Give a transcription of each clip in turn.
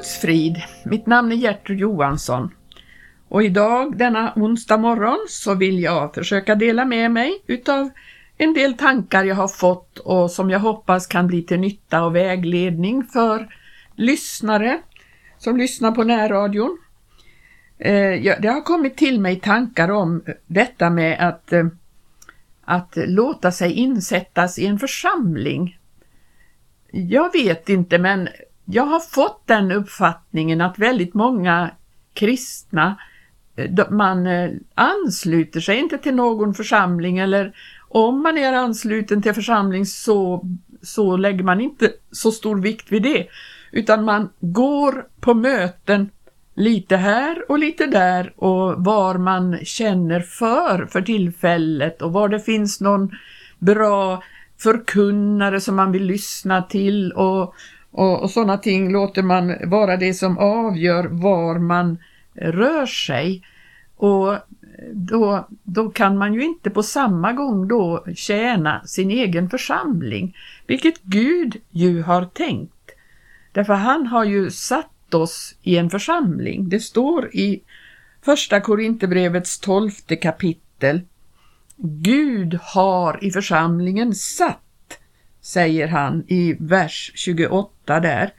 Guds frid, mitt namn är Gertrud Johansson och idag denna onsdag morgon så vill jag försöka dela med mig utav en del tankar jag har fått och som jag hoppas kan bli till nytta och vägledning för lyssnare som lyssnar på närradion. Eh, det har kommit till mig tankar om detta med att, eh, att låta sig insättas i en församling. Jag vet inte men jag har fått den uppfattningen att väldigt många kristna eh, man eh, ansluter sig inte till någon församling eller om man är ansluten till församling så, så lägger man inte så stor vikt vid det. Utan man går på möten lite här och lite där och var man känner för för tillfället och var det finns någon bra förkunnare som man vill lyssna till och och, och sådana ting låter man vara det som avgör var man rör sig. Och då, då kan man ju inte på samma gång då tjäna sin egen församling, vilket Gud ju har tänkt. Därför han har ju satt oss i en församling. Det står i första Korinthierbrevets tolfte kapitel. Gud har i församlingen satt säger han i vers 28 där.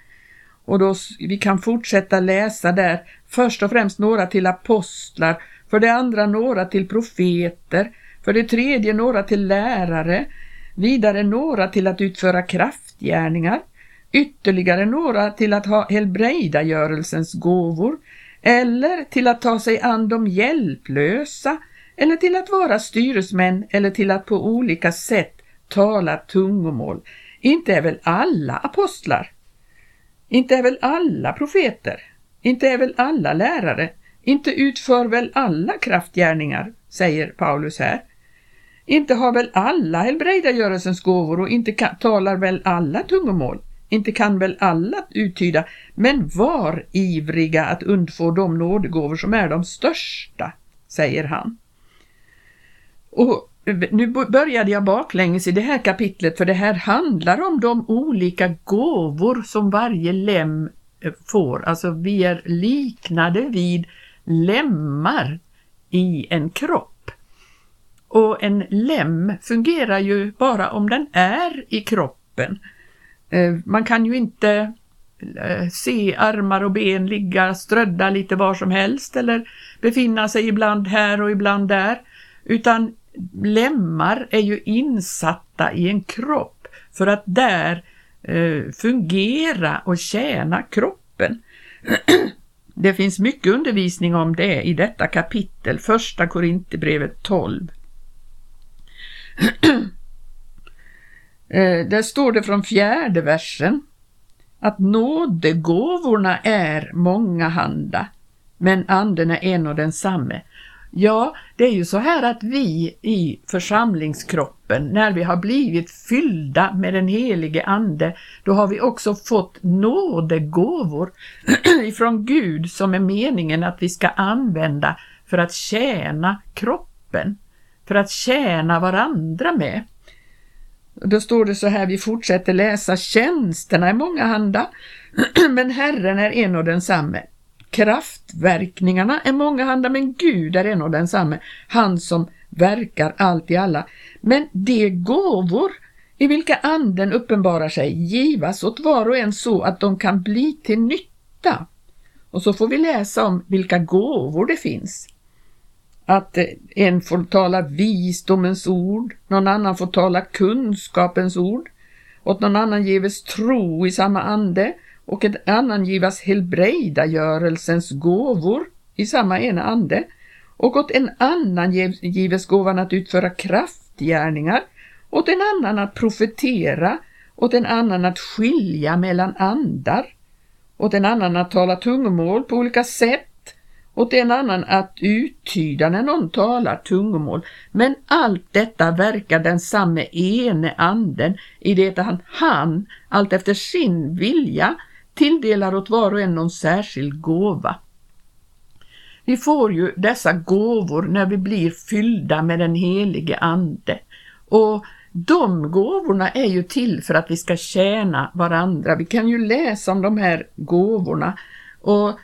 Och då vi kan fortsätta läsa där, först och främst några till apostlar, för det andra några till profeter, för det tredje några till lärare, vidare några till att utföra kraftgärningar, ytterligare några till att ha helbrägdagörelsens gåvor, eller till att ta sig an de hjälplösa, eller till att vara styresmän, eller till att på olika sätt talar tungomål. Inte är väl alla apostlar? Inte är väl alla profeter? Inte är väl alla lärare? Inte utför väl alla kraftgärningar, säger Paulus här. Inte har väl alla helbrägdagörelsens gåvor och inte kan, talar väl alla tungomål? Inte kan väl alla uttyda, men var ivriga att undfå de nådegåvor som är de största, säger han. Och nu började jag baklänges i det här kapitlet för det här handlar om de olika gåvor som varje lem eh, får. Alltså vi är liknade vid lemmar i en kropp. Och en lem fungerar ju bara om den är i kroppen. Eh, man kan ju inte eh, se armar och ben ligga strödda lite var som helst eller befinna sig ibland här och ibland där. Utan lemmar är ju insatta i en kropp för att där eh, fungera och tjäna kroppen. Det finns mycket undervisning om det i detta kapitel, första Korinthierbrevet 12. eh, där står det från fjärde versen att nådegåvorna är mångahanda, men anden är en och densamme. Ja, det är ju så här att vi i församlingskroppen, när vi har blivit fyllda med den helige ande, då har vi också fått nådegåvor ifrån Gud som är meningen att vi ska använda för att tjäna kroppen, för att tjäna varandra med. Då står det så här, vi fortsätter läsa, tjänsterna är mångahanda, men Herren är en och densamme. Kraftverkningarna är mångahanda men Gud är en och densamme, han som verkar allt i alla. Men de gåvor i vilka anden uppenbarar sig givas åt var och en så att de kan bli till nytta. Och så får vi läsa om vilka gåvor det finns. Att eh, en får tala visdomens ord, någon annan får tala kunskapens ord, åt någon annan gives tro i samma ande, och en annan givas helbrägdagörelsens gåvor i samma ena ande och åt en annan gives gåvan att utföra kraftgärningar, åt en annan att profetera, åt en annan att skilja mellan andar, åt en annan att tala tungomål på olika sätt, åt en annan att uttyda när någon talar tungomål. Men allt detta verkar den samme ene anden i det att han, han allt efter sin vilja tilldelar åt var och en någon särskild gåva. Vi får ju dessa gåvor när vi blir fyllda med den helige Ande och de gåvorna är ju till för att vi ska tjäna varandra. Vi kan ju läsa om de här gåvorna och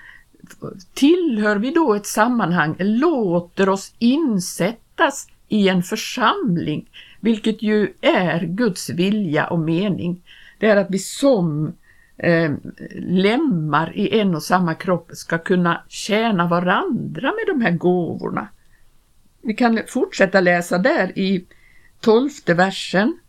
tillhör vi då ett sammanhang, låter oss insättas i en församling, vilket ju är Guds vilja och mening. Det är att vi som eh, lemmar i en och samma kropp ska kunna tjäna varandra med de här gåvorna. Vi kan fortsätta läsa där i tolfte versen.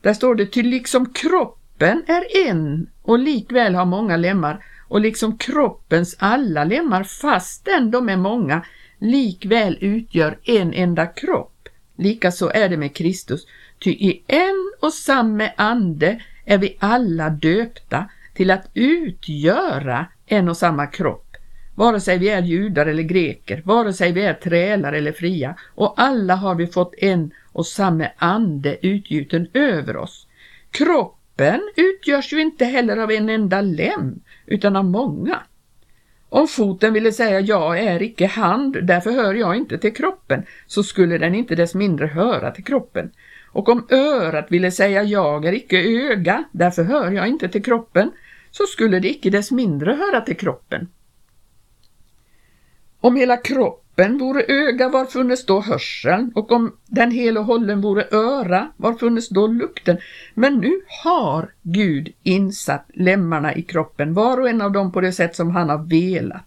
Där står det, till liksom kroppen är en och likväl har många lemmar och liksom kroppens alla lemmar fastän de är många likväl utgör en enda kropp. Likaså är det med Kristus, ty i en och samma ande är vi alla döpta till att utgöra en och samma kropp, vare sig vi är judar eller greker, vare sig vi är trälar eller fria, och alla har vi fått en och samma ande utgjuten över oss. Kroppen utgörs ju inte heller av en enda lem, utan av många. Om foten ville säga jag är icke hand, därför hör jag inte till kroppen, så skulle den inte dess mindre höra till kroppen. Och om örat ville säga jag är icke öga, därför hör jag inte till kroppen, så skulle det icke dess mindre höra till kroppen. Om hela kroppen vore öga, var funnes då hörseln? Och om den hela och hållen vore öra, var funnes då lukten? Men nu har Gud insatt lemmarna i kroppen, var och en av dem på det sätt som han har velat.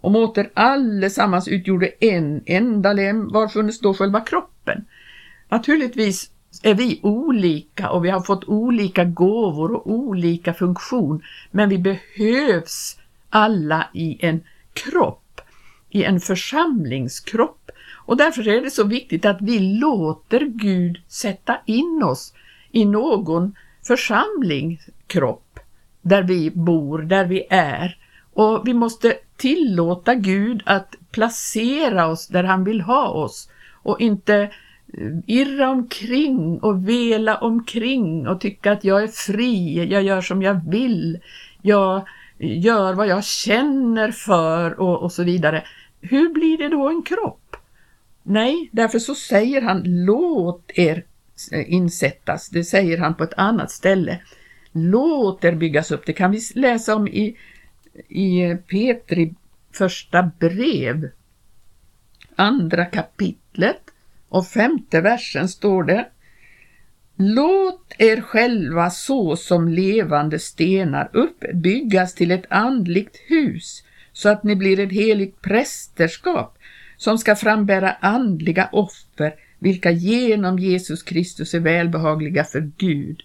Om åter allesammans utgjorde en enda lem, var funnes då själva kroppen? Naturligtvis är vi olika och vi har fått olika gåvor och olika funktion, men vi behövs alla i en kropp, i en församlingskropp. Och därför är det så viktigt att vi låter Gud sätta in oss i någon församlingskropp där vi bor, där vi är. Och vi måste tillåta Gud att placera oss där han vill ha oss och inte irra omkring och vela omkring och tycka att jag är fri, jag gör som jag vill, jag gör vad jag känner för och, och så vidare. Hur blir det då en kropp? Nej, därför så säger han låt er insättas, det säger han på ett annat ställe. Låt er byggas upp, det kan vi läsa om i, i Petri första brev, andra kapitlet och femte versen står det Låt er själva så som levande stenar uppbyggas till ett andligt hus så att ni blir ett heligt prästerskap som ska frambära andliga offer vilka genom Jesus Kristus är välbehagliga för Gud.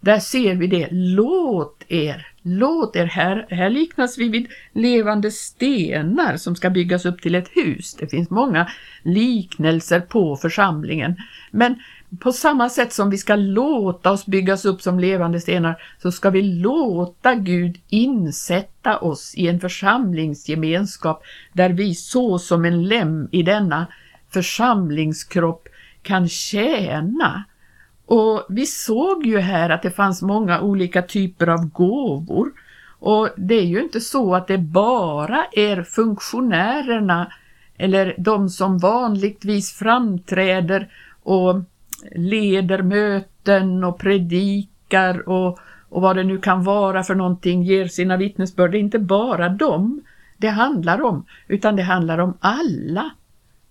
Där ser vi det. Låt er, låt er. Här, här liknas vi vid levande stenar som ska byggas upp till ett hus. Det finns många liknelser på församlingen. Men på samma sätt som vi ska låta oss byggas upp som levande stenar så ska vi låta Gud insätta oss i en församlingsgemenskap där vi så som en lem i denna församlingskropp kan tjäna och vi såg ju här att det fanns många olika typer av gåvor och det är ju inte så att det bara är funktionärerna eller de som vanligtvis framträder och leder möten och predikar och, och vad det nu kan vara för någonting, ger sina vittnesbörd. Det är inte bara dem det handlar om, utan det handlar om alla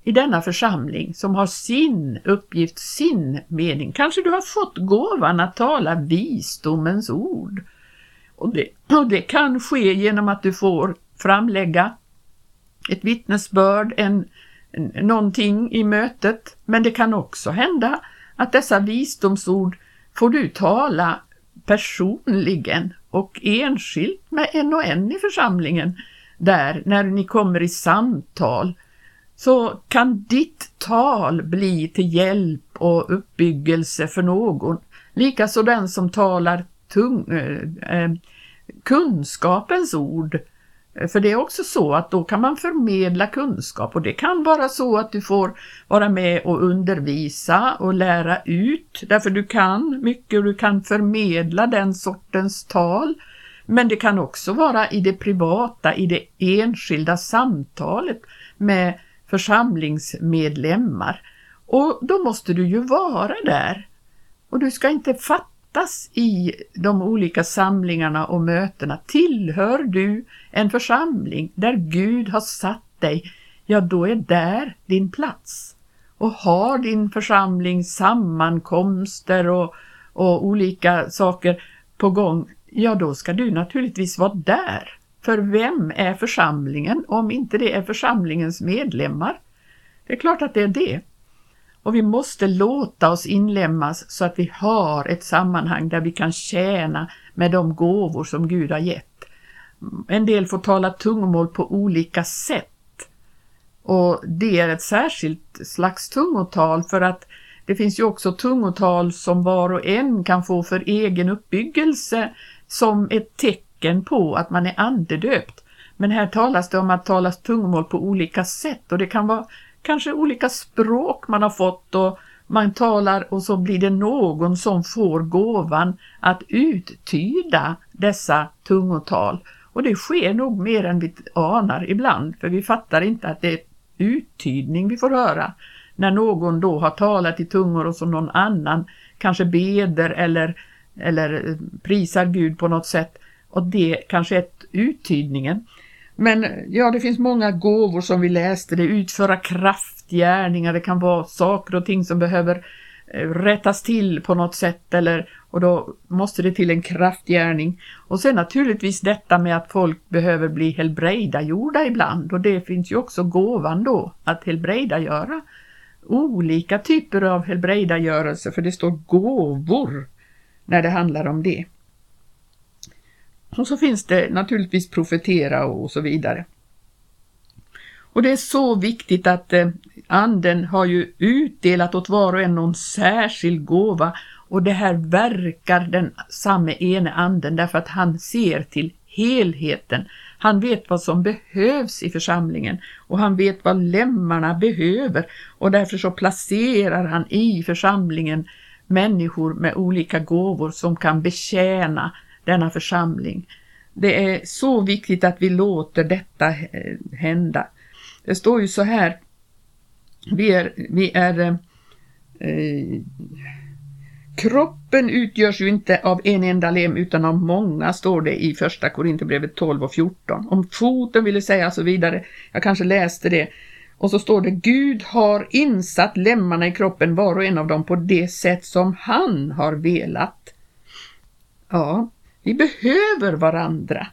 i denna församling som har sin uppgift, sin mening. Kanske du har fått gåvan att tala visdomens ord. Och det, och det kan ske genom att du får framlägga ett vittnesbörd, en, en, någonting i mötet. Men det kan också hända att dessa visdomsord får du tala personligen och enskilt med en och en i församlingen där när ni kommer i samtal så kan ditt tal bli till hjälp och uppbyggelse för någon. Likaså den som talar tung, eh, eh, kunskapens ord. För det är också så att då kan man förmedla kunskap och det kan vara så att du får vara med och undervisa och lära ut därför du kan mycket och du kan förmedla den sortens tal. Men det kan också vara i det privata, i det enskilda samtalet med församlingsmedlemmar och då måste du ju vara där Och du ska inte fattas i de olika samlingarna och mötena. Tillhör du en församling där Gud har satt dig, ja då är där din plats. Och har din församling sammankomster och, och olika saker på gång, ja då ska du naturligtvis vara där. För vem är församlingen om inte det är församlingens medlemmar? Det är klart att det är det. Och vi måste låta oss inlemmas så att vi har ett sammanhang där vi kan tjäna med de gåvor som Gud har gett. En del får tala tungomål på olika sätt. Och det är ett särskilt slags tungotal för att det finns ju också tungotal som var och en kan få för egen uppbyggelse som ett tecken på att man är andedöpt. Men här talas det om att tala tungomål på olika sätt och det kan vara kanske olika språk man har fått och man talar och så blir det någon som får gåvan att uttyda dessa tungotal. Och det sker nog mer än vi anar ibland, för vi fattar inte att det är uttydning vi får höra. När någon då har talat i tungor och som någon annan kanske beder eller, eller prisar Gud på något sätt. Och det kanske är uttydningen. Men ja, det finns många gåvor som vi läste, det utföra kraftgärningar, det kan vara saker och ting som behöver eh, rättas till på något sätt eller och då måste det till en kraftgärning. Och sen naturligtvis detta med att folk behöver bli helbrägdagjorda ibland och det finns ju också gåvan då att helbrägdagöra. Olika typer av helbrägdagörelse för det står gåvor när det handlar om det. Och så finns det naturligtvis profetera och så vidare. Och det är så viktigt att eh, anden har ju utdelat åt var och en någon särskild gåva och det här verkar den samme ene anden därför att han ser till helheten. Han vet vad som behövs i församlingen och han vet vad lemmarna behöver och därför så placerar han i församlingen människor med olika gåvor som kan betjäna denna församling. Det är så viktigt att vi låter detta eh, hända. Det står ju så här, vi är, vi är eh, eh, Kroppen utgörs ju inte av en enda lem utan av många, står det i första Korinthierbrevet 12 och 14. Om foten vill säga så vidare, jag kanske läste det. Och så står det Gud har insatt lemmarna i kroppen var och en av dem på det sätt som han har velat. Ja, vi behöver varandra.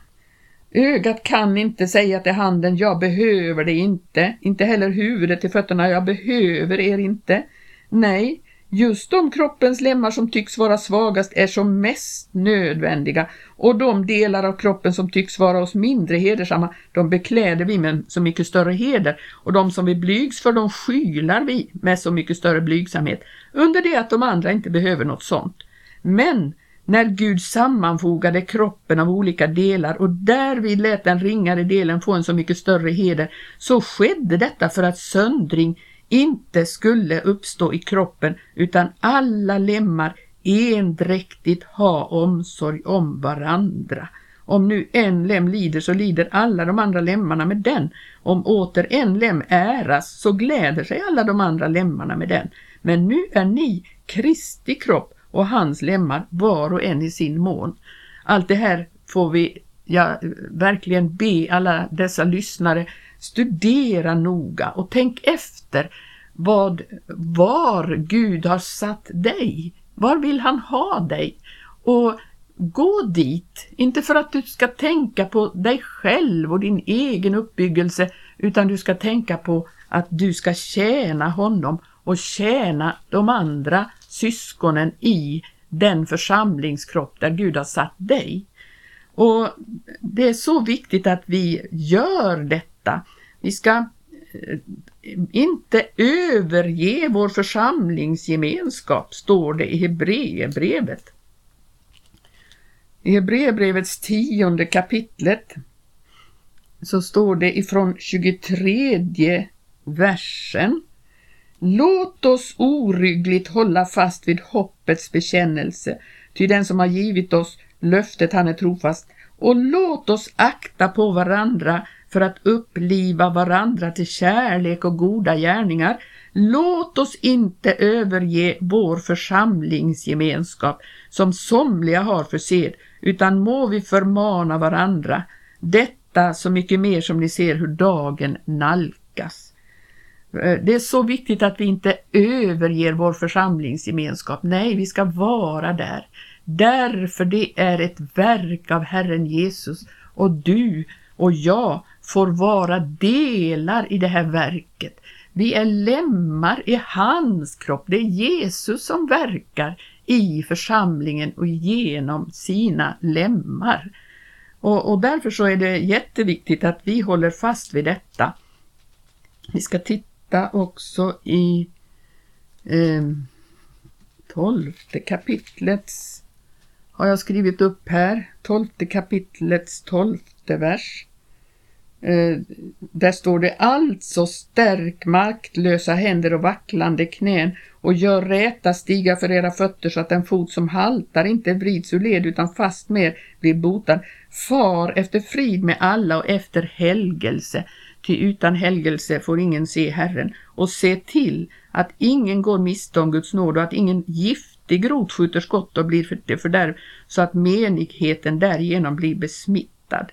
Ögat kan inte säga till handen, jag behöver det inte. Inte heller huvudet till fötterna, jag behöver er inte. Nej, just de kroppens lemmar som tycks vara svagast är som mest nödvändiga och de delar av kroppen som tycks vara oss mindre hedersamma, de bekläder vi med så mycket större heder och de som vi blygs för, de skylar vi med så mycket större blygsamhet, under det att de andra inte behöver något sånt. Men när Gud sammanfogade kroppen av olika delar och därvid lät den ringare delen få en så mycket större heder, så skedde detta för att söndring inte skulle uppstå i kroppen utan alla lemmar endräktigt ha omsorg om varandra. Om nu en lem lider så lider alla de andra lemmarna med den. Om åter en lem äras så gläder sig alla de andra lemmarna med den. Men nu är ni Kristi kropp och hans lemmar var och en i sin mån. Allt det här får vi ja, verkligen be alla dessa lyssnare studera noga och tänk efter vad, var Gud har satt dig. Var vill han ha dig? Och gå dit, inte för att du ska tänka på dig själv och din egen uppbyggelse, utan du ska tänka på att du ska tjäna honom och tjäna de andra syskonen i den församlingskropp där Gud har satt dig. Och det är så viktigt att vi gör detta. Vi ska eh, inte överge vår församlingsgemenskap, står det i Hebreerbrevet. I Hebreerbrevets tionde kapitlet så står det ifrån 23 versen Låt oss oryggligt hålla fast vid hoppets bekännelse, ty den som har givit oss löftet han är trofast, och låt oss akta på varandra för att uppliva varandra till kärlek och goda gärningar. Låt oss inte överge vår församlingsgemenskap som somliga har för sed, utan må vi förmana varandra. Detta så mycket mer som ni ser hur dagen nalkas. Eh, det är så viktigt att vi inte överger vår församlingsgemenskap. Nej, vi ska vara där. Därför det är ett verk av Herren Jesus och du och jag får vara delar i det här verket. Vi är lemmar i hans kropp. Det är Jesus som verkar i församlingen och genom sina lemmar. Och, och därför så är det jätteviktigt att vi håller fast vid detta. Vi ska titta också i eh, tolfte kapitlets har jag skrivit upp här, tolfte kapitlets tolfte vers. Eh, där står det alltså stärk maktlösa händer och vacklande knän och gör räta stiga för era fötter så att den fot som haltar inte vrids ur led utan fast mer blir botad. Far efter frid med alla och efter helgelse, ty utan helgelse får ingen se Herren och se till att ingen går miste om Guds nåd och att ingen giftig rot skjuter skott och blir till fördärv så att menigheten därigenom blir besmittad.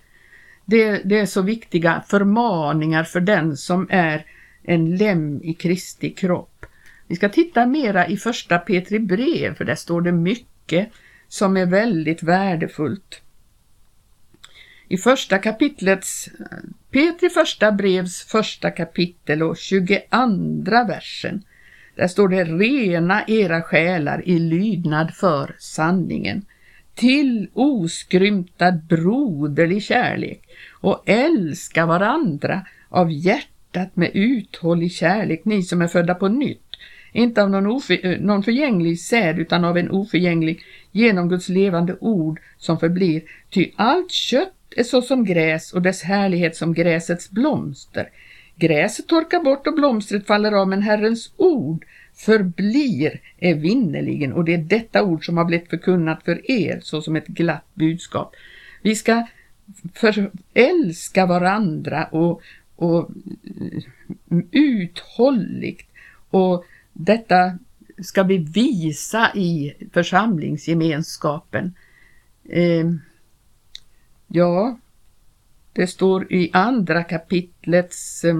Det, det är så viktiga förmaningar för den som är en lem i Kristi kropp. Vi ska titta mera i första Petri brev för där står det mycket som är väldigt värdefullt. I första kapitlets, Petri första brevs första kapitel och 22 versen, där står det rena era själar i lydnad för sanningen. Till oskrymtad broderlig kärlek och älska varandra av hjärtat med uthållig kärlek, ni som är födda på nytt, inte av någon, eh, någon förgänglig säd utan av en oförgänglig, genom Guds levande ord som förblir. Ty allt kött är såsom gräs och dess härlighet som gräsets blomster. Gräset torkar bort och blomstret faller av, men Herrens ord förblir evinnerligen och det är detta ord som har blivit förkunnat för er såsom ett glatt budskap. Vi ska förälska varandra och, och mm, uthålligt och detta ska vi visa i församlingsgemenskapen. Eh, ja, det står i andra kapitlets eh,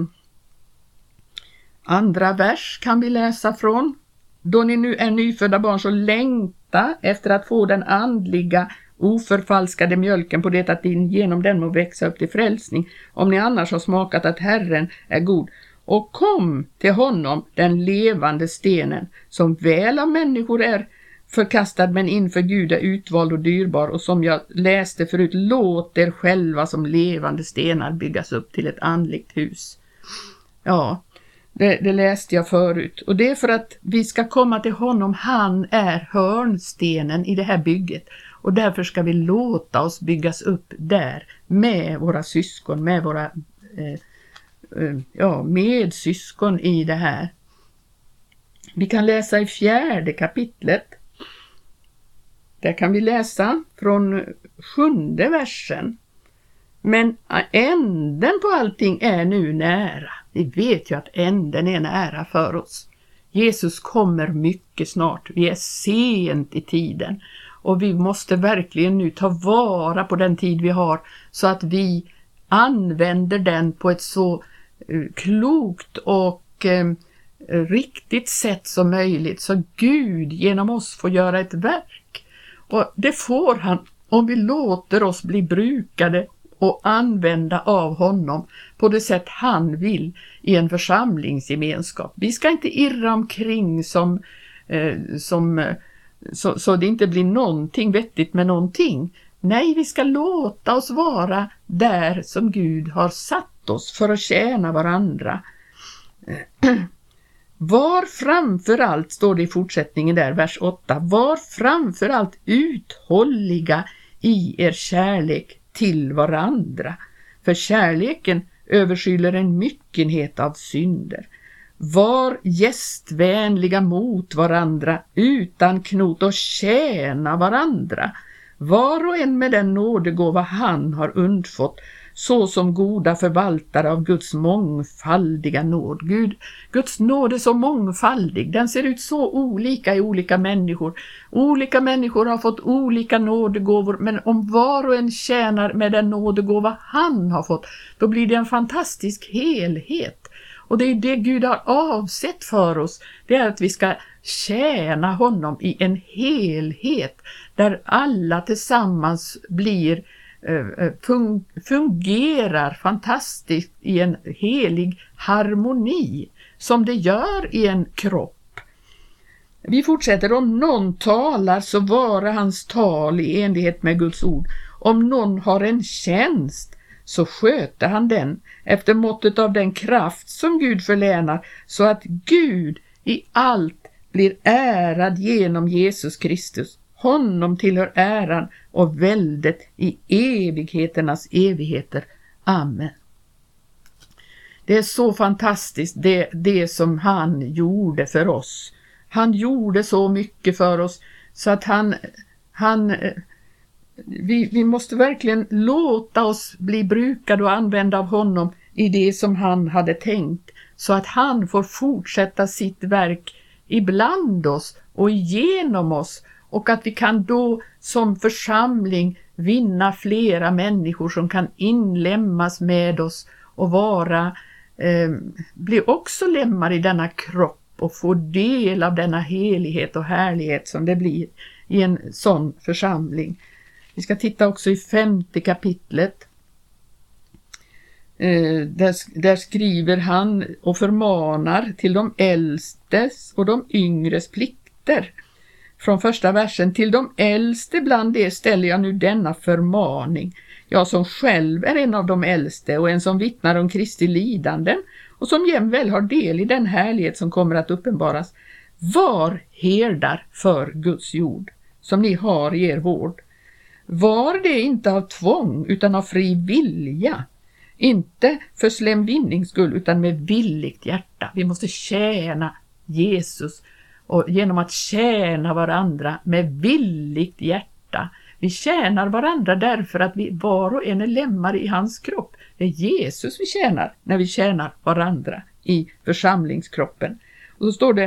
Andra vers kan vi läsa från. Då ni nu är nyfödda barn så längta efter att få den andliga oförfalskade mjölken på det att ni genom den må växa upp till frälsning, om ni annars har smakat att Herren är god. Och kom till honom, den levande stenen, som väl av människor är förkastad men inför Gud är utvald och dyrbar och som jag läste förut, låt er själva som levande stenar byggas upp till ett andligt hus. Ja, det, det, läste jag förut och det är för att vi ska komma till honom. Han är hörnstenen i det här bygget och därför ska vi låta oss byggas upp där med våra syskon, med våra eh, eh, ja, medsyskon i det här. Vi kan läsa i fjärde kapitlet. Där kan vi läsa från sjunde versen. Men änden på allting är nu nära. Vi vet ju att änden är nära för oss. Jesus kommer mycket snart. Vi är sent i tiden och vi måste verkligen nu ta vara på den tid vi har så att vi använder den på ett så eh, klokt och eh, riktigt sätt som möjligt så Gud genom oss får göra ett verk. Och det får han om vi låter oss bli brukade och använda av honom på det sätt han vill i en församlingsgemenskap. Vi ska inte irra omkring som, eh, som eh, så, så det inte blir någonting vettigt med någonting. Nej, vi ska låta oss vara där som Gud har satt oss för att tjäna varandra. Var framför allt, står det i fortsättningen där, vers 8, var framför allt uthålliga i er kärlek till varandra, för kärleken överskyller en myckenhet av synder. Var gästvänliga mot varandra utan knot och tjäna varandra, var och en med den nådegåva han har undfått, så som goda förvaltare av Guds mångfaldiga nåd. Gud, Guds nåd är så mångfaldig, den ser ut så olika i olika människor. Olika människor har fått olika nådegåvor, men om var och en tjänar med den nådegåva han har fått, då blir det en fantastisk helhet. Och det är det Gud har avsett för oss, det är att vi ska tjäna honom i en helhet där alla tillsammans blir Eh, eh, fungerar fantastiskt i en helig harmoni som det gör i en kropp. Vi fortsätter, om någon talar så vara hans tal i enlighet med Guds ord. Om någon har en tjänst så sköter han den efter måttet av den kraft som Gud förlänar så att Gud i allt blir ärad genom Jesus Kristus. Honom tillhör äran och väldet i evigheternas evigheter. Amen. Det är så fantastiskt det, det som han gjorde för oss. Han gjorde så mycket för oss så att han, han vi, vi måste verkligen låta oss bli brukade och använda av honom i det som han hade tänkt så att han får fortsätta sitt verk ibland oss och genom oss och att vi kan då som församling vinna flera människor som kan inlämmas med oss och vara, eh, bli också lemmar i denna kropp och få del av denna helighet och härlighet som det blir i en sån församling. Vi ska titta också i femte kapitlet. Eh, där, där, skriver han och förmanar till de äldstes och de yngres plikter. Från första versen, till de äldste bland er ställer jag nu denna förmaning. Jag som själv är en av de äldste och en som vittnar om Kristi lidanden och som jämväl har del i den härlighet som kommer att uppenbaras. Var herdar för Guds jord, som ni har i er vård. Var det inte av tvång utan av fri vilja, inte för slem vinnings skull utan med villigt hjärta. Vi måste tjäna Jesus och genom att tjäna varandra med villigt hjärta. Vi tjänar varandra därför att vi var och en är lemmar i hans kropp. Det är Jesus vi tjänar när vi tjänar varandra i församlingskroppen. Och så står det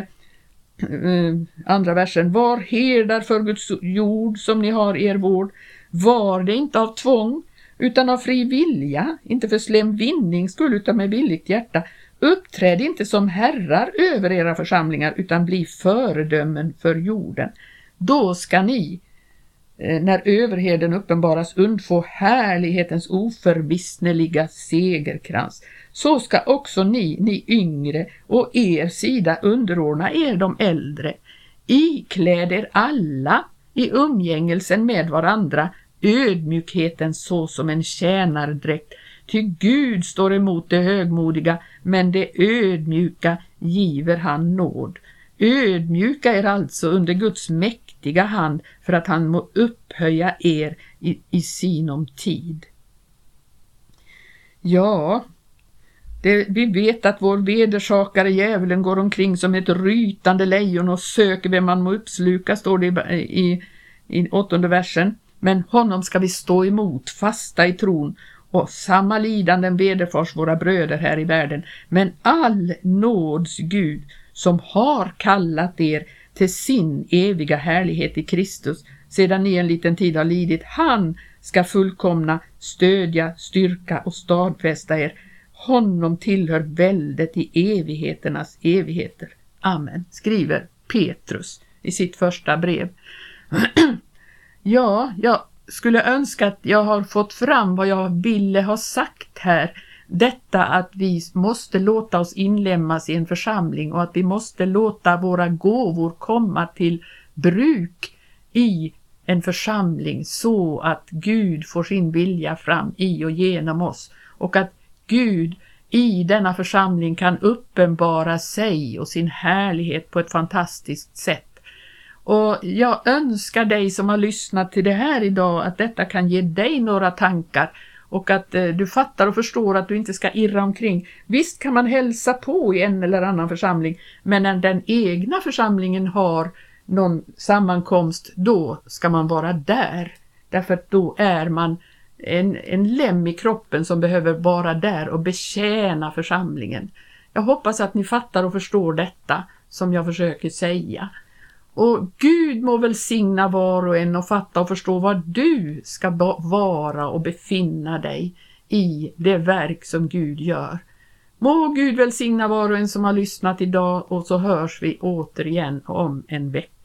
eh, andra versen, var herdar för Guds jord som ni har er vård, var det inte av tvång utan av fri vilja, inte för slem vinnings skull utan med villigt hjärta. Uppträd inte som herrar över era församlingar utan bli föredömen för jorden. Då ska ni, eh, när överheden uppenbaras, undfå härlighetens oförvissneliga segerkrans. Så ska också ni, ni yngre, och er sida underordna er de äldre. Ikläd er alla i umgängelsen med varandra ödmjukheten så som en tjänardräkt. Ty Gud står emot det högmodiga, men det ödmjuka giver han nåd. Ödmjuka er alltså under Guds mäktiga hand för att han må upphöja er i, i sinom tid. Ja, det, vi vet att vår vedersakare djävulen går omkring som ett rytande lejon och söker vem man må uppsluka, står det i, i, i åttonde versen. Men honom ska vi stå emot, fasta i tron och samma lidanden vederfars våra bröder här i världen. Men all nåds Gud som har kallat er till sin eviga härlighet i Kristus sedan ni en liten tid har lidit, han ska fullkomna, stödja, styrka och stadfästa er. Honom tillhör väldet i evigheternas evigheter. Amen, skriver Petrus i sitt första brev. Ja, jag skulle önska att jag har fått fram vad jag ville ha sagt här. Detta att vi måste låta oss inlämnas i en församling och att vi måste låta våra gåvor komma till bruk i en församling så att Gud får sin vilja fram i och genom oss och att Gud i denna församling kan uppenbara sig och sin härlighet på ett fantastiskt sätt. Och jag önskar dig som har lyssnat till det här idag att detta kan ge dig några tankar och att eh, du fattar och förstår att du inte ska irra omkring. Visst kan man hälsa på i en eller annan församling, men när den egna församlingen har någon sammankomst, då ska man vara där. Därför att då är man en, en lem i kroppen som behöver vara där och betjäna församlingen. Jag hoppas att ni fattar och förstår detta som jag försöker säga. Och Gud må välsigna var och en och fatta och förstå vad du ska vara och befinna dig i det verk som Gud gör. Må Gud välsigna var och en som har lyssnat idag och så hörs vi återigen om en vecka.